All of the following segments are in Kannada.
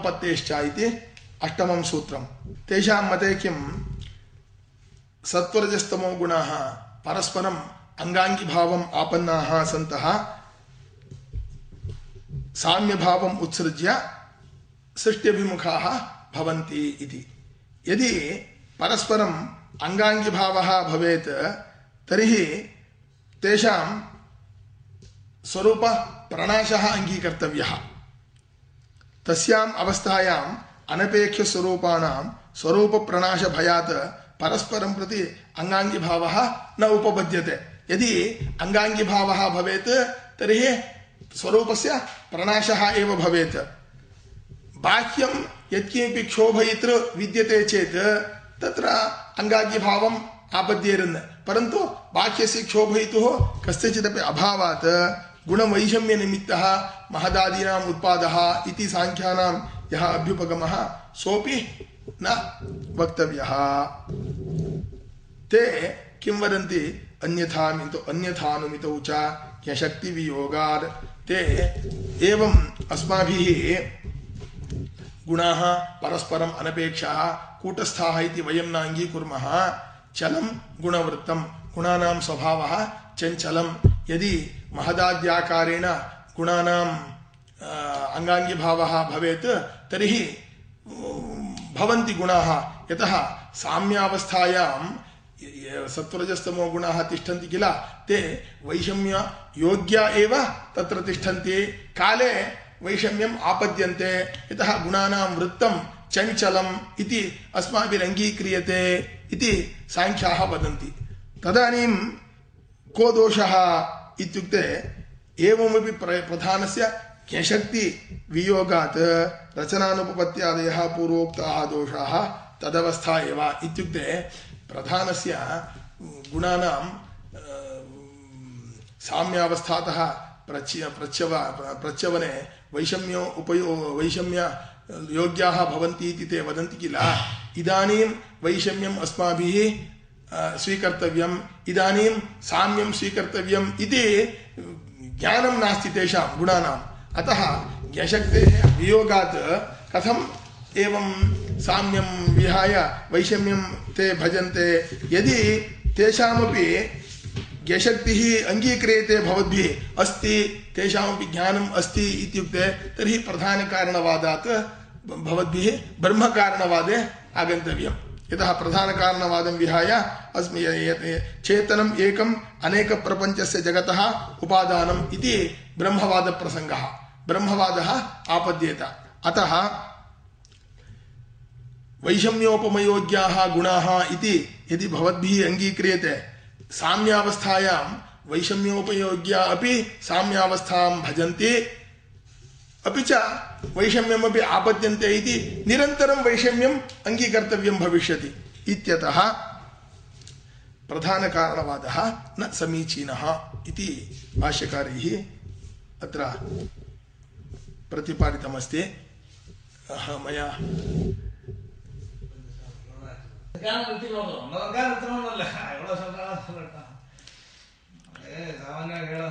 ಸತ್ವೋಪತ್ತೇಶ್ಚ ಇತಿ ಅಷ್ಟಮಂ ಸೂತ್ರಂ. ತೇಷಾಂ ಮತೆ ಕಿಂ ಸತ್ವರಜಸ್ತಮೋ ಗುಣಾಃ ಪರಸ್ಪರಂ ಅಂಗಾಂಗಿಭಾವಂ ಆಪನ್ನಾಃ ಸಂತಃ ಸಾಮ್ಯಭಾವಂ ಉತ್ಸೃಜ್ಯ ಸೃಷ್ಟ್ಯಭಿಮುಖಾಃ ಭವಂತಿ ಇತಿ. ಯದಿ ಪರಸ್ಪರಂ ಅಂಗಾಂಗಿಭಾವಃ ಭವೇತ್, ತರ್ಹಿ ತೇಷಾಂ ಸ್ವರೂಪ ಪ್ರಣಾಶಃ ಅಂಗೀಕರ್ತವ್ಯः. तस्याम् अवस्थायाम् अनपेक्षस्वरूपाणां स्वरूपप्रणाशभयात् परस्परं प्रति अङ्गाङ्गिभावः न उपपद्यते यदि अङ्गाङ्गिभावः भवेत् तर्हि स्वरूपस्य प्रणाशः एव भवेत् बाह्यं यत्किमपि क्षोभयितृ विद्यते चेत् तत्र अङ्गाङ्गिभावम् आपद्येरन् परन्तु बाह्यस्य क्षोभयितुः कस्यचिदपि अभावात् गुणवैषम्यनिमित्तः महदादीनाम् उत्पादः इति साङ्ख्यानां यः अभ्युपगमः सोऽपि न वक्तव्यः। ते किं वदन्ति? अन्यथामितो अन्यथानुमितौ च ह्यशक्तिवियोगात् ते एवम् अस्माभिः गुणाः परस्परम् अनपेक्षाः कूटस्थाः इति वयं न अङ्गीकुर्मः। चलं गुणवृत्तं गुणानां स्वभावः चञ्चलं यदि ಮಹದಾದ್ಯಾಕಾರೇಣ ಗುಣಾನಾಂ ಅಂಗಾಂಗಿ ಭಾವ ಭವೇತ್, ತರ್ಹಿ ಭವಂತಿ ಗುಣ, ಯತಃ ಸಾಮ್ಯಾವಸ್ಥಾಯಾಂ ಸತ್ವರಜಸ್ತಮೋ ಗುಣ ತಿಷ್ಠಂತಿ ಕಿಲ, ತೇ ವೈಷಮ್ಯ ಯೋಗ್ಯ ಏವ ತತ್ರ ತಿಷ್ಠಂತಿ, ಕಾಲೇ ವೈಷಮ್ಯಂ ಆಪದ್ಯಂತೆ, ಯತಃ ಗುಣಾನಾಂ ವೃತ್ತಂ ಚಂಚಲಂ ಇತಿ ಅಸ್ಮಾಭಿರಂಗೀಕ್ರಿಯತೆ ಇತಿ ಸಾಂಖ್ಯಾಹ ವದಂತಿ. ತದಾನೀಂ ಕೋ ದೋಷಃ इत्युक्ते एवमपि प्र प्रधानस्य क्यशक्तिवियोगात् रचनानुपपत्त्यादयः पूर्वोक्ताः दोषाः तदवस्था एव इत्युक्ते प्रधानस्य गुणानां साम्यावस्थातः प्रच्य प्रच्यव प्रच्यवने वैषम्यो उपयो वैषम्य योग्याः भवन्ति इति ते वदन्ति किल इदानीं वैषम्यम् अस्माभिः स्वीकर्तव्यम्। इदानीं साम्यं स्वीकर्तव्यम् इति ज्ञानं नास्ति तेषां गुणानाम्। अतः ज्ञशक्तेः वियोगात् कथम् एवं साम्यं विहाय वैषम्यं ते भजन्ते, यदि तेषामपि ज्ञशक्तिः अङ्गीक्रियते भवद्भिः, अस्ति, तेषामपि ज्ञानम् अस्ति इत्युक्ते, तर्हि प्रधानकारणवादात् भवद्भिः ब्रह्मकारणवादे आगन्तव्यम्। यतः प्रधानकारणवादं विहाय अस्मि चेतनम् एकम् अनेकप्रपञ्चस्य जगतः उपादानम् इति ब्रह्मवादप्रसङ्गः ब्रह्मवादः आपद्येत अतः वैषम्योपमयोग्याः गुणाः इति यदि भवद्भिः अङ्गीक्रियते साम्यावस्थायां वैषम्योपयोग्या अपि साम्यावस्थां भजन्ति अपि च वैषम्यमपि आपद्यन्ते इति निरन्तरं वैषम्यम् अङ्गीकर्तव्यं भविष्यति इत्यतः प्रधानकारणवादः न समीचीनः इति भाष्यकारैः अत्र प्रतिपादितमस्ति मया ಸಾಮಾನ್ಯವಾಗಿ ಹೇಳೋ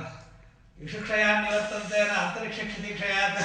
ವಿಷಕ್ಷಯ ನಿವರ್ತಂತೆ ಅಂತರಿಕ್ಷ ಕ್ಷಿತಿಕ್ಷಯಾತ್